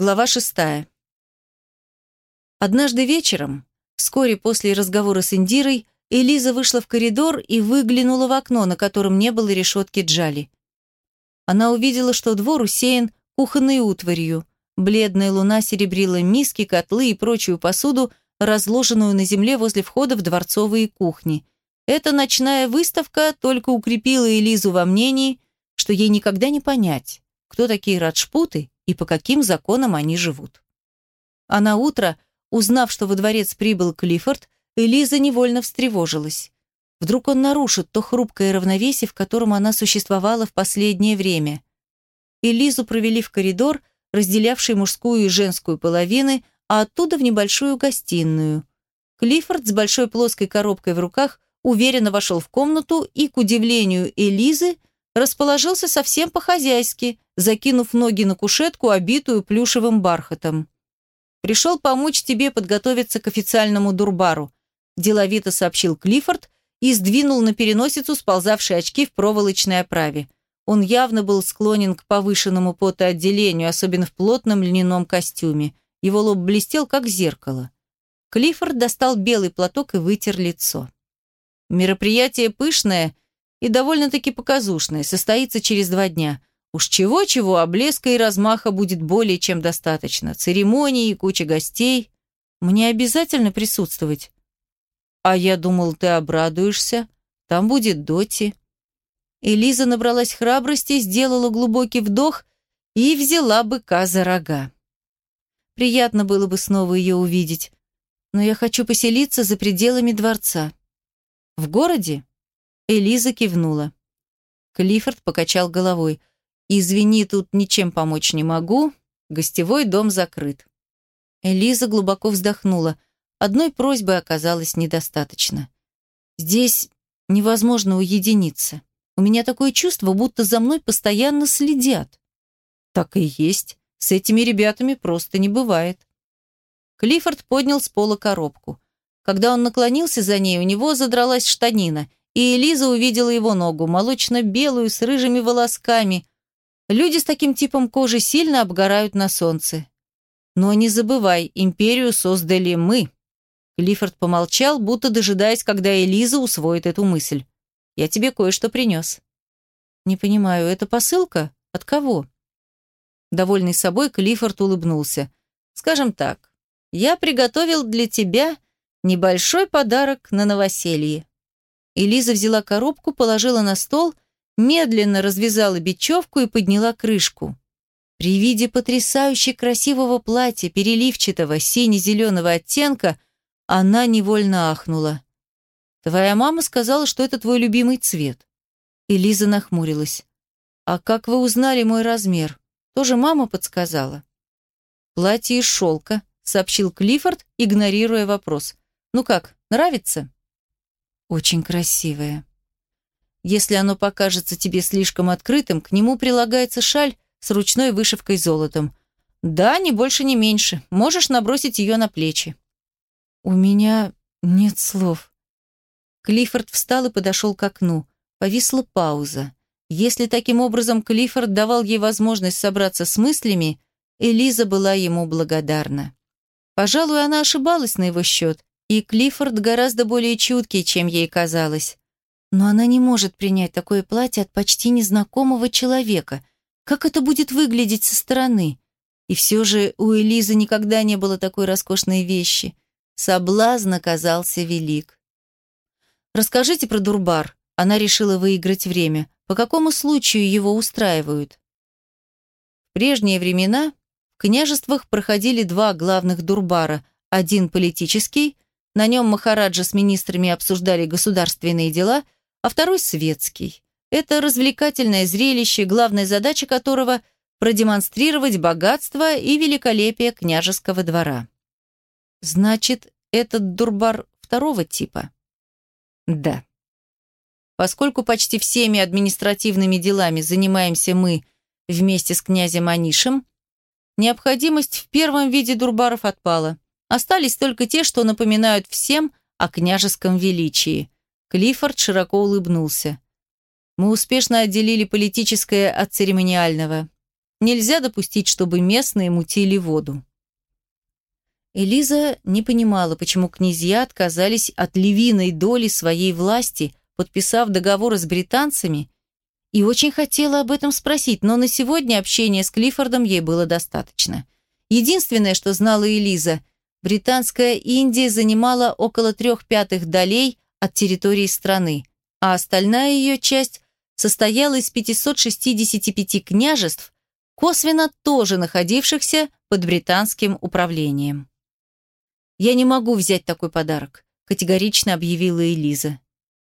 Глава шестая. Однажды вечером, вскоре после разговора с Индирой, Элиза вышла в коридор и выглянула в окно, на котором не было решетки джали. Она увидела, что двор усеян кухонной утварью. Бледная луна серебрила миски, котлы и прочую посуду, разложенную на земле возле входа в дворцовые кухни. Эта ночная выставка только укрепила Элизу во мнении, что ей никогда не понять, кто такие раджпуты и по каким законам они живут. А на утро, узнав, что во дворец прибыл Клиффорд, Элиза невольно встревожилась. Вдруг он нарушит то хрупкое равновесие, в котором она существовала в последнее время. Элизу провели в коридор, разделявший мужскую и женскую половины, а оттуда в небольшую гостиную. Клиффорд с большой плоской коробкой в руках уверенно вошел в комнату и, к удивлению Элизы, расположился совсем по-хозяйски, закинув ноги на кушетку, обитую плюшевым бархатом. «Пришел помочь тебе подготовиться к официальному дурбару», деловито сообщил Клиффорд и сдвинул на переносицу сползавшие очки в проволочной оправе. Он явно был склонен к повышенному потоотделению, особенно в плотном льняном костюме. Его лоб блестел, как зеркало. Клиффорд достал белый платок и вытер лицо. Мероприятие пышное и довольно-таки показушное, состоится через два дня. Уж чего-чего, а блеска и размаха будет более чем достаточно. Церемонии, куча гостей. Мне обязательно присутствовать. А я думал, ты обрадуешься. Там будет Доти. Элиза набралась храбрости, сделала глубокий вдох и взяла быка за рога. Приятно было бы снова ее увидеть, но я хочу поселиться за пределами дворца. В городе? Элиза кивнула. Клиффорд покачал головой. «Извини, тут ничем помочь не могу. Гостевой дом закрыт». Элиза глубоко вздохнула. Одной просьбы оказалось недостаточно. «Здесь невозможно уединиться. У меня такое чувство, будто за мной постоянно следят». «Так и есть. С этими ребятами просто не бывает». Клиффорд поднял с пола коробку. Когда он наклонился за ней, у него задралась штанина – и Элиза увидела его ногу, молочно-белую, с рыжими волосками. Люди с таким типом кожи сильно обгорают на солнце. Но не забывай, империю создали мы. Клиффорд помолчал, будто дожидаясь, когда Элиза усвоит эту мысль. Я тебе кое-что принес. Не понимаю, это посылка? От кого? Довольный собой, Клиффорд улыбнулся. Скажем так, я приготовил для тебя небольшой подарок на новоселье. Элиза взяла коробку, положила на стол, медленно развязала бечевку и подняла крышку. При виде потрясающе красивого платья, переливчатого, сине-зеленого оттенка, она невольно ахнула. «Твоя мама сказала, что это твой любимый цвет». Элиза нахмурилась. «А как вы узнали мой размер? Тоже мама подсказала?» «Платье из шелка», — сообщил Клиффорд, игнорируя вопрос. «Ну как, нравится?» Очень красивое. Если оно покажется тебе слишком открытым, к нему прилагается шаль с ручной вышивкой золотом. Да, ни больше, ни меньше. Можешь набросить ее на плечи. У меня нет слов. Клиффорд встал и подошел к окну. Повисла пауза. Если таким образом Клиффорд давал ей возможность собраться с мыслями, Элиза была ему благодарна. Пожалуй, она ошибалась на его счет. И Клиффорд гораздо более чуткий, чем ей казалось. Но она не может принять такое платье от почти незнакомого человека. Как это будет выглядеть со стороны? И все же у Элизы никогда не было такой роскошной вещи. Соблазн оказался велик. «Расскажите про Дурбар». Она решила выиграть время. По какому случаю его устраивают? В прежние времена в княжествах проходили два главных Дурбара. Один политический – на нем Махараджа с министрами обсуждали государственные дела, а второй – светский. Это развлекательное зрелище, главная задача которого – продемонстрировать богатство и великолепие княжеского двора. Значит, этот дурбар второго типа? Да. Поскольку почти всеми административными делами занимаемся мы вместе с князем Анишем, необходимость в первом виде дурбаров отпала – Остались только те, что напоминают всем о княжеском величии. Клиффорд широко улыбнулся. Мы успешно отделили политическое от церемониального. Нельзя допустить, чтобы местные мутили воду. Элиза не понимала, почему князья отказались от львиной доли своей власти, подписав договор с британцами, и очень хотела об этом спросить, но на сегодня общение с Клиффордом ей было достаточно. Единственное, что знала Элиза, британская Индия занимала около трех пятых долей от территории страны, а остальная ее часть состояла из 565 княжеств, косвенно тоже находившихся под британским управлением. «Я не могу взять такой подарок», – категорично объявила Элиза.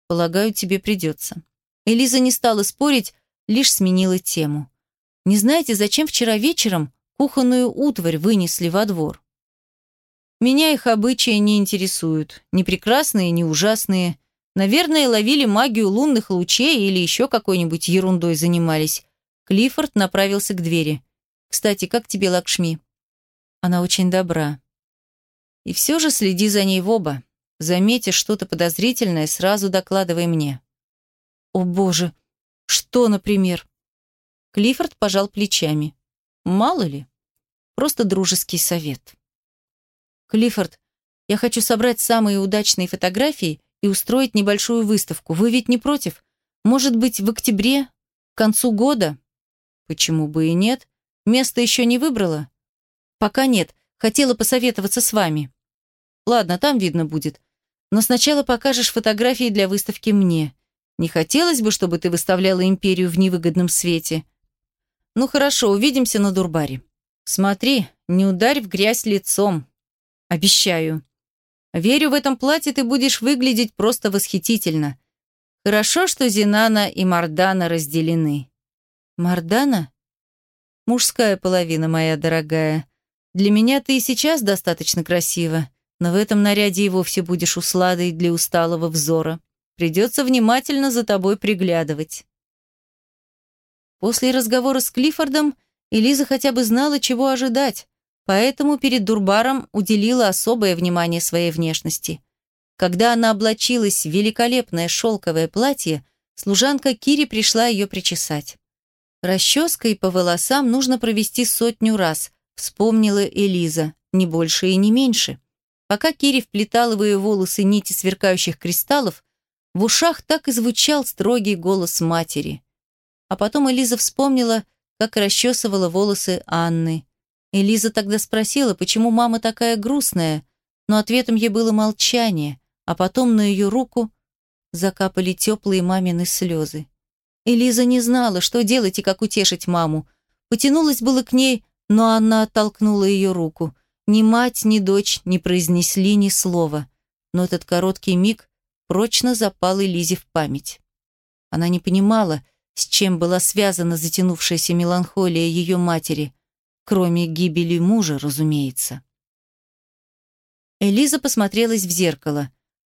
«Полагаю, тебе придется». Элиза не стала спорить, лишь сменила тему. «Не знаете, зачем вчера вечером кухонную утварь вынесли во двор?» «Меня их обычаи не интересуют. Ни прекрасные, ни ужасные. Наверное, ловили магию лунных лучей или еще какой-нибудь ерундой занимались». Клиффорд направился к двери. «Кстати, как тебе Лакшми?» «Она очень добра», и все же следи за ней в оба. Заметишь что-то подозрительное, сразу докладывай мне. О боже, что, например? Клиффорд пожал плечами. Мало ли. Просто дружеский совет. Клиффорд, я хочу собрать самые удачные фотографии и устроить небольшую выставку. Вы ведь не против? Может быть, в октябре, к концу года? Почему бы и нет? Место еще не выбрала? Пока нет. Хотела посоветоваться с вами. Ладно, там видно будет. Но сначала покажешь фотографии для выставки мне. Не хотелось бы, чтобы ты выставляла империю в невыгодном свете. Ну хорошо, увидимся на Дурбаре. Смотри, не ударь в грязь лицом. Обещаю. Верю, в этом платье ты будешь выглядеть просто восхитительно. Хорошо, что Зинана и Мардана разделены. Мардана? Мужская половина, моя дорогая. Для меня ты и сейчас достаточно красива, но в этом наряде и вовсе будешь усладой для усталого взора. Придется внимательно за тобой приглядывать. После разговора с Клиффордом Элиза хотя бы знала, чего ожидать, поэтому перед Дурбаром уделила особое внимание своей внешности. Когда она облачилась в великолепное шелковое платье, служанка Кири пришла ее причесать. Расческой по волосам нужно провести сотню раз, вспомнила Элиза, не больше и не меньше. Пока Кири вплетала в ее волосы нити сверкающих кристаллов, в ушах так и звучал строгий голос матери. А потом Элиза вспомнила, как расчесывала волосы Анны. Элиза тогда спросила, почему мама такая грустная, но ответом ей было молчание, а потом на ее руку закапали теплые мамины слезы. Элиза не знала, что делать и как утешить маму. Потянулась было к ней, но она оттолкнула ее руку. Ни мать, ни дочь не произнесли ни слова, но этот короткий миг прочно запал Элизе в память. Она не понимала, с чем была связана затянувшаяся меланхолия ее матери, кроме гибели мужа, разумеется. Элиза посмотрелась в зеркало.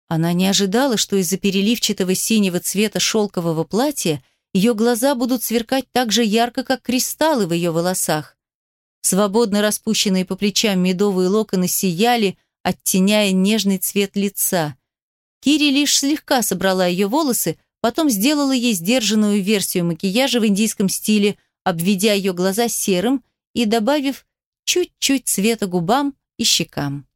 Она не ожидала, что из-за переливчатого синего цвета шелкового платья ее глаза будут сверкать так же ярко, как кристаллы в ее волосах. Свободно распущенные по плечам медовые локоны сияли, оттеняя нежный цвет лица. Кири лишь слегка собрала ее волосы, потом сделала ей сдержанную версию макияжа в индийском стиле, обведя ее глаза серым и добавив чуть-чуть цвета губам и щекам.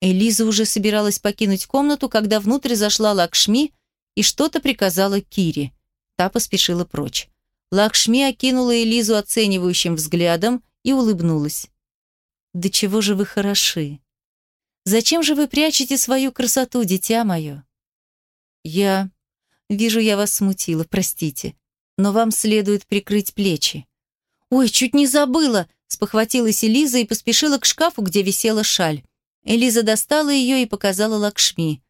Элиза уже собиралась покинуть комнату, когда внутрь зашла Лакшми и что-то приказала Кире. Та поспешила прочь. Лакшми окинула Элизу оценивающим взглядом и улыбнулась. «Да чего же вы хороши! Зачем же вы прячете свою красоту, дитя мое?» «Я... Вижу, я вас смутила, простите. Но вам следует прикрыть плечи». «Ой, чуть не забыла!» спохватилась Элиза и поспешила к шкафу, где висела шаль. Элиза достала ее и показала Лакшми.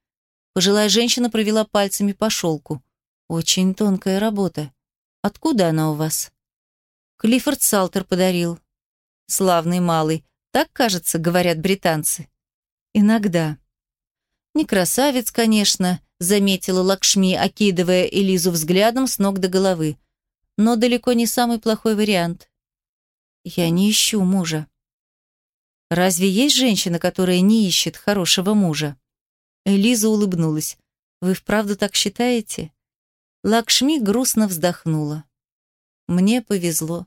Пожилая женщина провела пальцами по шелку. «Очень тонкая работа. Откуда она у вас?» Клиффорд Салтер подарил. Славный малый. Так, кажется, говорят британцы. Иногда. Не красавец, конечно, заметила Лакшми, окидывая Элизу взглядом с ног до головы. Но далеко не самый плохой вариант. Я не ищу мужа. Разве есть женщина, которая не ищет хорошего мужа? Элиза улыбнулась. Вы вправду так считаете? Лакшми грустно вздохнула. Мне повезло.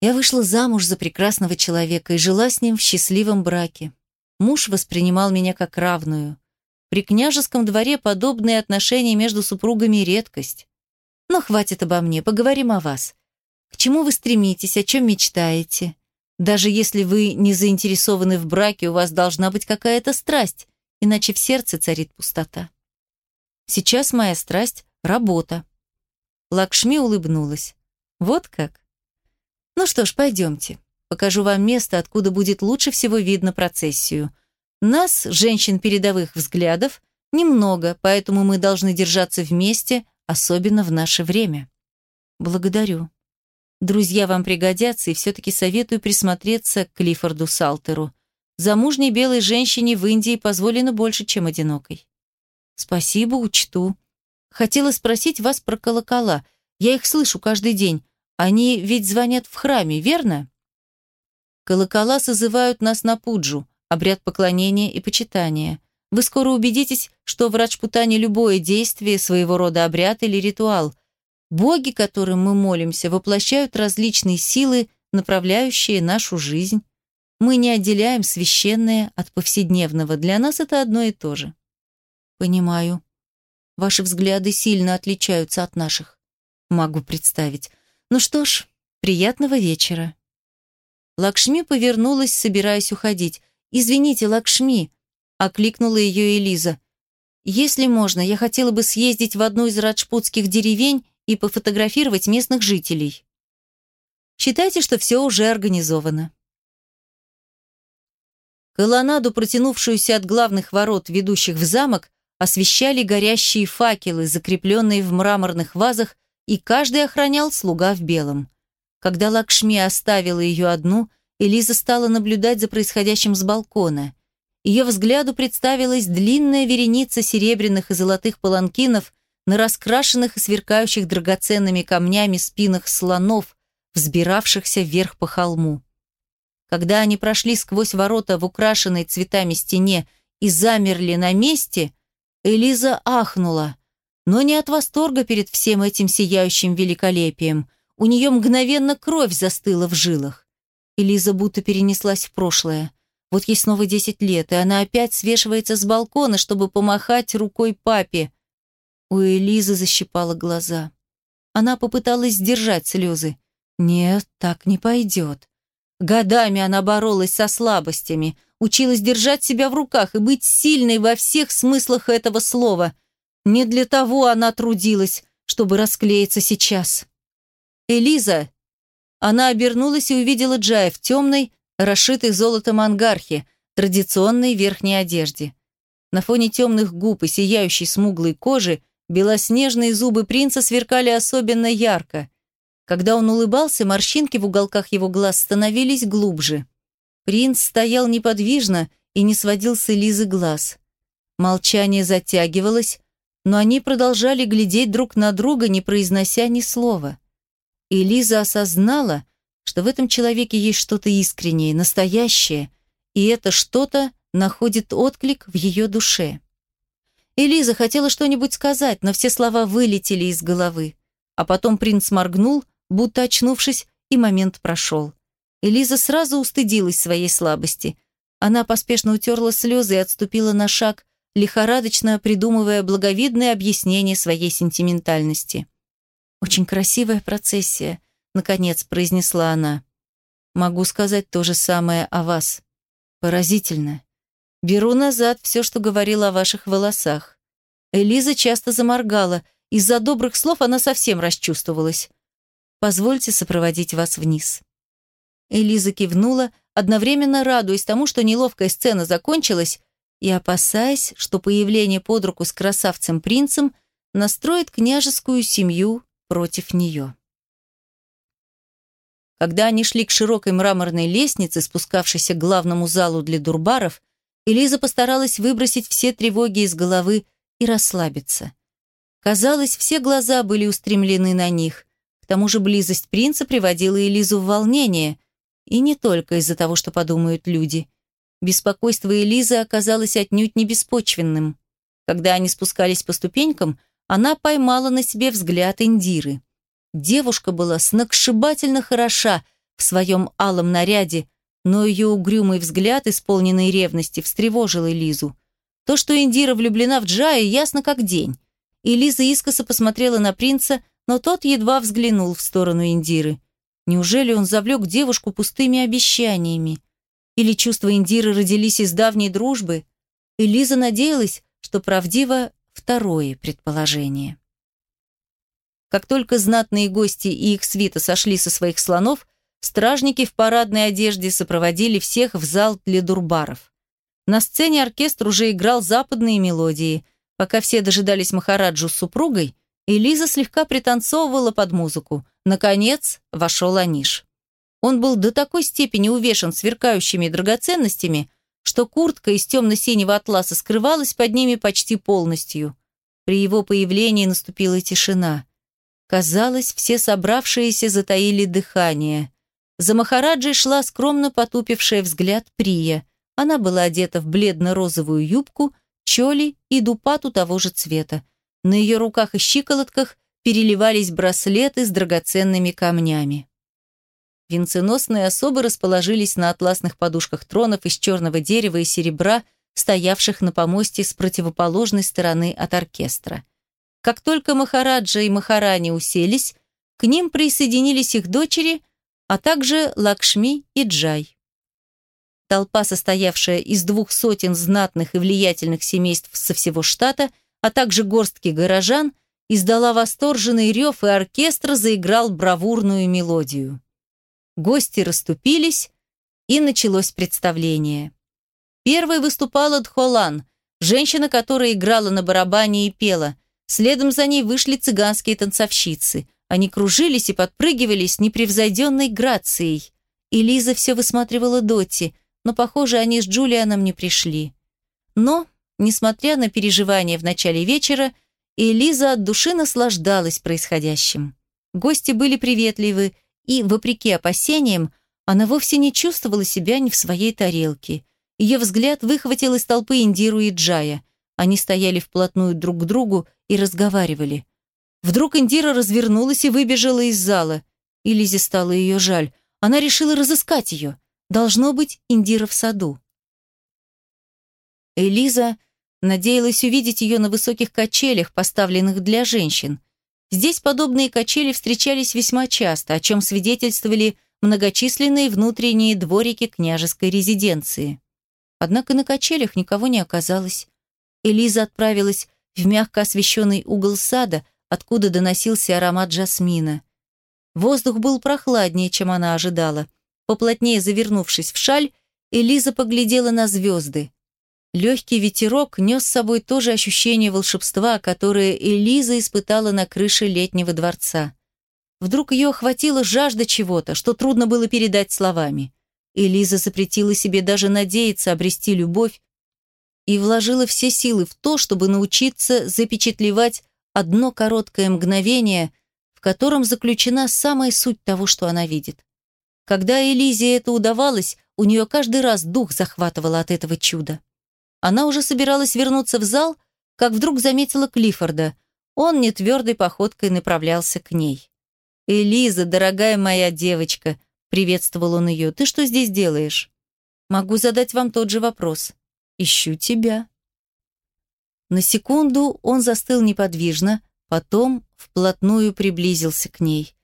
Я вышла замуж за прекрасного человека и жила с ним в счастливом браке. Муж воспринимал меня как равную. При княжеском дворе подобные отношения между супругами – редкость. Но хватит обо мне, поговорим о вас. К чему вы стремитесь, о чем мечтаете? Даже если вы не заинтересованы в браке, у вас должна быть какая-то страсть, иначе в сердце царит пустота. Сейчас моя страсть – работа. Лакшми улыбнулась. Вот как? Ну что ж, пойдемте. Покажу вам место, откуда будет лучше всего видно процессию. Нас, женщин передовых взглядов, немного, поэтому мы должны держаться вместе, особенно в наше время. Благодарю. Друзья вам пригодятся, и все-таки советую присмотреться к Клиффорду Салтеру. Замужней белой женщине в Индии позволено больше, чем одинокой. Спасибо, учту. Хотела спросить вас про колокола. Я их слышу каждый день. Они ведь звонят в храме, верно? Колокола созывают нас на пуджу, обряд поклонения и почитания. Вы скоро убедитесь, что в Раджпутане любое действие своего рода обряд или ритуал. Боги, которым мы молимся, воплощают различные силы, направляющие нашу жизнь. Мы не отделяем священное от повседневного. Для нас это одно и то же. Понимаю. Ваши взгляды сильно отличаются от наших. Могу представить. Ну что ж, приятного вечера. Лакшми повернулась, собираясь уходить. «Извините, Лакшми!» — окликнула ее Элиза. «Если можно, я хотела бы съездить в одну из раджпутских деревень и пофотографировать местных жителей». «Считайте, что все уже организовано». Колоннаду, протянувшуюся от главных ворот, ведущих в замок, освещали горящие факелы, закрепленные в мраморных вазах и каждый охранял слуга в белом. Когда Лакшми оставила ее одну, Элиза стала наблюдать за происходящим с балкона. Ее взгляду представилась длинная вереница серебряных и золотых паланкинов на раскрашенных и сверкающих драгоценными камнями спинах слонов, взбиравшихся вверх по холму. Когда они прошли сквозь ворота в украшенной цветами стене и замерли на месте, Элиза ахнула но не от восторга перед всем этим сияющим великолепием. У нее мгновенно кровь застыла в жилах. Элиза будто перенеслась в прошлое. Вот ей снова десять лет, и она опять свешивается с балкона, чтобы помахать рукой папе. У Элизы защипала глаза. Она попыталась сдержать слезы. Нет, так не пойдет. Годами она боролась со слабостями, училась держать себя в руках и быть сильной во всех смыслах этого слова. Не для того она трудилась, чтобы расклеиться сейчас. «Элиза!» Она обернулась и увидела Джая в темной, расшитой золотом ангархе, традиционной верхней одежде. На фоне темных губ и сияющей смуглой кожи белоснежные зубы принца сверкали особенно ярко. Когда он улыбался, морщинки в уголках его глаз становились глубже. Принц стоял неподвижно и не сводил с Элизы глаз. Молчание затягивалось, но они продолжали глядеть друг на друга, не произнося ни слова. И Лиза осознала, что в этом человеке есть что-то искреннее, настоящее, и это что-то находит отклик в ее душе. Элиза хотела что-нибудь сказать, но все слова вылетели из головы. А потом принц моргнул, будто очнувшись, и момент прошел. Элиза сразу устыдилась своей слабости. Она поспешно утерла слезы и отступила на шаг, лихорадочно придумывая благовидное объяснение своей сентиментальности. «Очень красивая процессия», — наконец произнесла она. «Могу сказать то же самое о вас. Поразительно. Беру назад все, что говорила о ваших волосах». Элиза часто заморгала. Из-за добрых слов она совсем расчувствовалась. «Позвольте сопроводить вас вниз». Элиза кивнула, одновременно радуясь тому, что неловкая сцена закончилась, и опасаясь, что появление под руку с красавцем-принцем настроит княжескую семью против нее. Когда они шли к широкой мраморной лестнице, спускавшейся к главному залу для дурбаров, Элиза постаралась выбросить все тревоги из головы и расслабиться. Казалось, все глаза были устремлены на них. К тому же близость принца приводила Элизу в волнение, и не только из-за того, что подумают люди – Беспокойство Элизы оказалось отнюдь не беспочвенным. Когда они спускались по ступенькам, она поймала на себе взгляд Индиры. Девушка была сногсшибательно хороша, в своем алом наряде, но ее угрюмый взгляд, исполненный ревности, встревожил Элизу. То, что Индира влюблена в Джая, ясно как день. Элиза искоса посмотрела на принца, но тот едва взглянул в сторону Индиры. Неужели он завлек девушку пустыми обещаниями? Или чувства Индиры родились из давней дружбы? Элиза надеялась, что правдиво второе предположение. Как только знатные гости и их свита сошли со своих слонов, стражники в парадной одежде сопроводили всех в зал для дурбаров. На сцене оркестр уже играл западные мелодии. Пока все дожидались Махараджу с супругой, Элиза слегка пританцовывала под музыку. Наконец вошел Аниш. Он был до такой степени увешан сверкающими драгоценностями, что куртка из темно-синего атласа скрывалась под ними почти полностью. При его появлении наступила тишина. Казалось, все собравшиеся затаили дыхание. За Махараджей шла скромно потупившая взгляд Прия. Она была одета в бледно-розовую юбку, чоли и дупату того же цвета. На ее руках и щиколотках переливались браслеты с драгоценными камнями. Венценосные особы расположились на атласных подушках тронов из черного дерева и серебра, стоявших на помосте с противоположной стороны от оркестра. Как только Махараджа и Махарани уселись, к ним присоединились их дочери, а также Лакшми и Джай. Толпа, состоявшая из двух сотен знатных и влиятельных семейств со всего штата, а также горстки горожан, издала восторженный рев, и оркестр заиграл бравурную мелодию. Гости расступились, и началось представление. Первой выступала Дхолан, женщина, которая играла на барабане и пела. Следом за ней вышли цыганские танцовщицы. Они кружились и подпрыгивали с непревзойденной грацией. И Лиза все высматривала Дотти, но, похоже, они с Джулианом не пришли. Но, несмотря на переживания в начале вечера, Элиза от души наслаждалась происходящим. Гости были приветливы, и, вопреки опасениям, она вовсе не чувствовала себя не в своей тарелке. Ее взгляд выхватил из толпы Индиру и Джая. Они стояли вплотную друг к другу и разговаривали. Вдруг Индира развернулась и выбежала из зала. И Лизе стало ее жаль. Она решила разыскать ее. Должно быть, Индира в саду. Элиза надеялась увидеть ее на высоких качелях, поставленных для женщин. Здесь подобные качели встречались весьма часто, о чем свидетельствовали многочисленные внутренние дворики княжеской резиденции. Однако на качелях никого не оказалось. Элиза отправилась в мягко освещенный угол сада, откуда доносился аромат жасмина. Воздух был прохладнее, чем она ожидала. Поплотнее завернувшись в шаль, Элиза поглядела на звезды. Легкий ветерок нес с собой то же ощущение волшебства, которое Элиза испытала на крыше летнего дворца. Вдруг ее охватила жажда чего-то, что трудно было передать словами. Элиза запретила себе даже надеяться обрести любовь и вложила все силы в то, чтобы научиться запечатлевать одно короткое мгновение, в котором заключена самая суть того, что она видит. Когда Элизе это удавалось, у нее каждый раз дух захватывало от этого чуда. Она уже собиралась вернуться в зал, как вдруг заметила Клиффорда. Он нетвердой походкой направлялся к ней. «Элиза, дорогая моя девочка», — приветствовал он ее, — «ты что здесь делаешь?» «Могу задать вам тот же вопрос. Ищу тебя». На секунду он застыл неподвижно, потом вплотную приблизился к ней.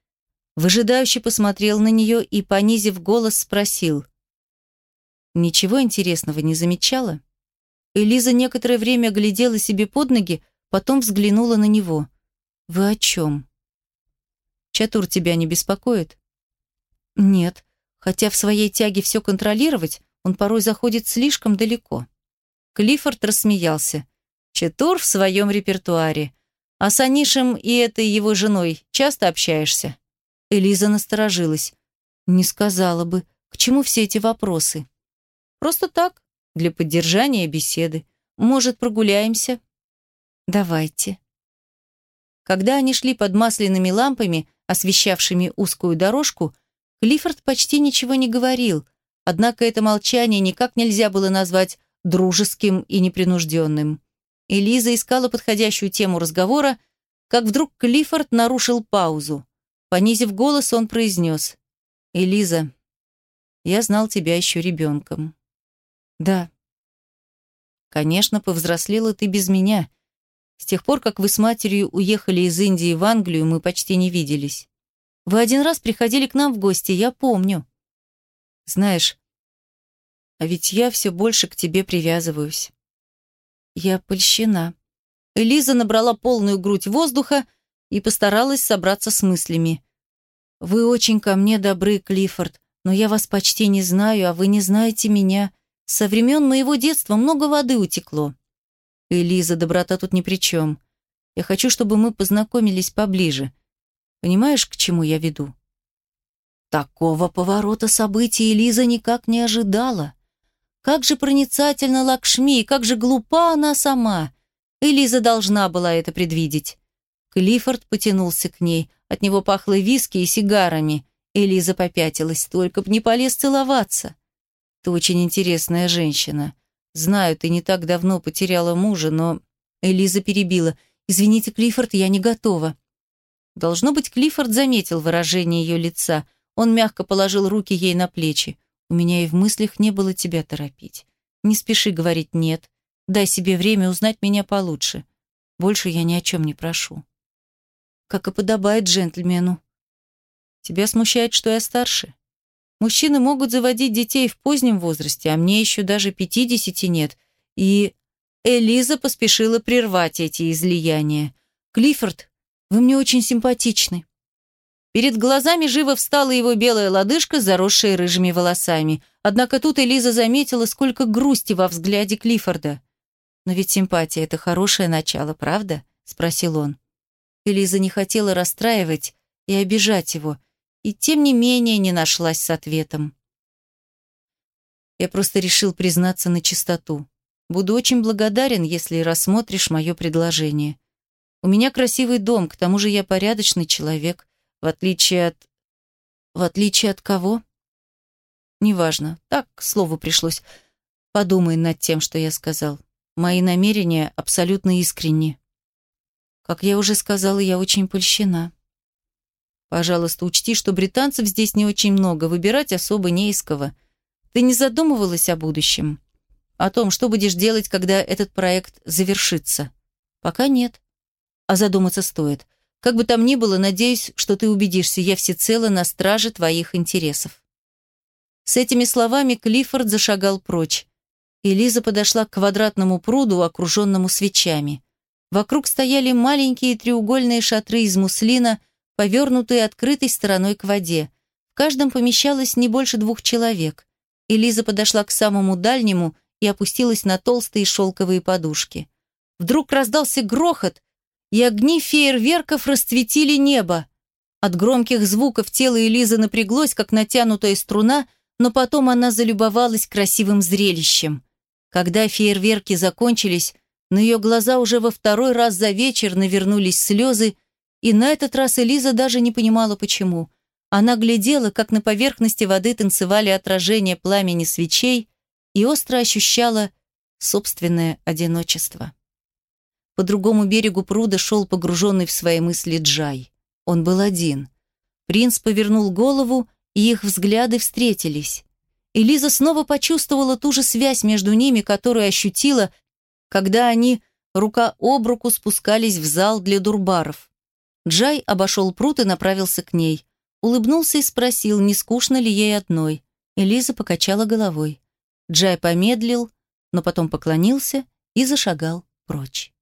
Выжидающе посмотрел на нее и, понизив голос, спросил. «Ничего интересного не замечала?» Элиза некоторое время глядела себе под ноги, потом взглянула на него. «Вы о чем?» «Чатур тебя не беспокоит?» «Нет, хотя в своей тяге все контролировать, он порой заходит слишком далеко». Клиффорд рассмеялся. «Чатур в своем репертуаре. А с Анишем и этой его женой часто общаешься?» Элиза насторожилась. «Не сказала бы. К чему все эти вопросы?» «Просто так для поддержания беседы. Может, прогуляемся? Давайте. Когда они шли под масляными лампами, освещавшими узкую дорожку, Клиффорд почти ничего не говорил, однако это молчание никак нельзя было назвать дружеским и непринужденным. Элиза искала подходящую тему разговора, как вдруг Клиффорд нарушил паузу. Понизив голос, он произнес. Элиза, я знал тебя еще ребенком. Да. Конечно, повзрослела ты без меня. С тех пор, как вы с матерью уехали из Индии в Англию, мы почти не виделись. Вы один раз приходили к нам в гости, я помню. Знаешь, а ведь я все больше к тебе привязываюсь. Я польщена. Элиза набрала полную грудь воздуха и постаралась собраться с мыслями. «Вы очень ко мне добры, Клиффорд, но я вас почти не знаю, а вы не знаете меня. Со времен моего детства много воды утекло». «Элиза, доброта тут ни при чем. Я хочу, чтобы мы познакомились поближе. Понимаешь, к чему я веду?» Такого поворота событий Элиза никак не ожидала. Как же проницательна Лакшми, как же глупа она сама. Элиза должна была это предвидеть. Клиффорд потянулся к ней. От него пахло виски и сигарами. Элиза попятилась, только б не полез целоваться. Ты очень интересная женщина. Знаю, ты не так давно потеряла мужа, но... Элиза перебила. Извините, Клиффорд, я не готова. Должно быть, Клиффорд заметил выражение ее лица. Он мягко положил руки ей на плечи. У меня и в мыслях не было тебя торопить. Не спеши говорить «нет». Дай себе время узнать меня получше. Больше я ни о чем не прошу. Как и подобает джентльмену. Тебя смущает, что я старше? Мужчины могут заводить детей в позднем возрасте, а мне еще даже пятидесяти нет. И Элиза поспешила прервать эти излияния. «Клиффорд, вы мне очень симпатичны». Перед глазами живо встала его белая лодыжка, заросшая рыжими волосами. Однако тут Элиза заметила, сколько грусти во взгляде Клиффорда. «Но ведь симпатия — это хорошее начало, правда?» — спросил он. Элиза не хотела расстраивать и обижать его, и тем не менее не нашлась с ответом. Я просто решил признаться на чистоту. Буду очень благодарен, если рассмотришь мое предложение. У меня красивый дом, к тому же я порядочный человек, в отличие от... В отличие от кого? Неважно, так, к слову пришлось. Подумай над тем, что я сказал. Мои намерения абсолютно искренни. Как я уже сказала, я очень польщена. Пожалуйста, учти, что британцев здесь не очень много, выбирать особо не из кого. Ты не задумывалась о будущем? О том, что будешь делать, когда этот проект завершится? Пока нет. А задуматься стоит. Как бы там ни было, надеюсь, что ты убедишься, я всецело на страже твоих интересов. С этими словами Клиффорд зашагал прочь и Лиза подошла к квадратному пруду, окруженному свечами. Вокруг стояли маленькие треугольные шатры из муслина, повернутые открытой стороной к воде. В каждом помещалось не больше двух человек. Элиза подошла к самому дальнему и опустилась на толстые шелковые подушки. Вдруг раздался грохот, и огни фейерверков расцветили небо. От громких звуков тело Элизы напряглось, как натянутая струна, но потом она залюбовалась красивым зрелищем. Когда фейерверки закончились, на ее глаза уже во второй раз за вечер навернулись слезы, и на этот раз Элиза даже не понимала, почему. Она глядела, как на поверхности воды танцевали отражения пламени свечей, и остро ощущала собственное одиночество. По другому берегу пруда шел погруженный в свои мысли Джай. Он был один. Принц повернул голову, и их взгляды встретились и Лиза снова почувствовала ту же связь между ними, которую ощутила, когда они рука об руку спускались в зал для дурбаров. Джай обошел пруд и направился к ней. Улыбнулся и спросил, не скучно ли ей одной. Элиза покачала головой. Джай помедлил, но потом поклонился и зашагал прочь.